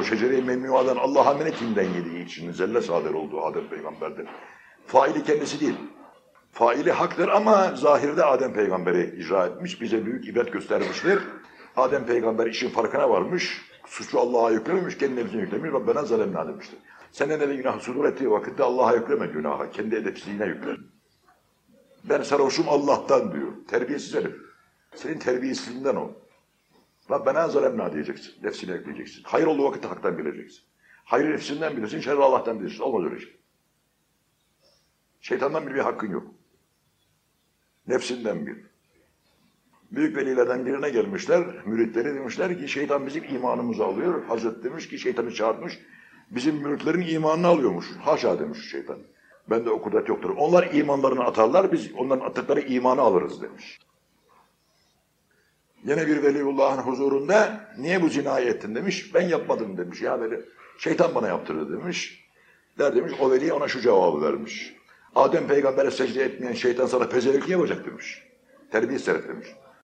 O şecere-i memnuadan Allah'a men etinden yediği için zelle sadır olduğu Adem peygamberdir. Faili kendisi değil. Faili haktır ama zahirde Adem peygamberi icra etmiş. Bize büyük ibret göstermiştir. Adem peygamber işin farkına varmış. Suçu Allah'a yüklememiş, kendi nefsine yüklemiş. Rabbena zalemna demiştir. Senin de günah sudur ettiği vakitte Allah'a yükleme günaha. Kendi edepsizliğine yükle. Ben sarhoşum Allah'tan diyor. Terbiyesiz herif. Senin terbiyesizliğinden o. Rabbena zalemna diyeceksin. Nefsine yükleyeceksin. Hayır olduğu vakitte haktan bileceksin. Hayır nefsinden bilirsin, şerri Allah'tan bilirsin. Olmaz öyle şey. Şeytandan bir, bir hakkın yok. Nefsinden bil. Büyük velilerden birine gelmişler, müritleri demişler ki şeytan bizim imanımızı alıyor. Hazret demiş ki şeytanı çağırmış, bizim müritlerin imanını alıyormuş. Haşa demiş şeytan. Ben de o kudret yoktur. Onlar imanlarını atarlar, biz onların attıkları imanı alırız demiş. Yine bir veliullahın huzurunda niye bu zinayı ettin demiş. Ben yapmadım demiş. Ya böyle şeytan bana yaptırdı demiş. Der demiş. O veli ona şu cevabı vermiş. Adem peygambere secde etmeyen şeytan sana pezevenk yapacak demiş. Terbiyesiz herif demiş.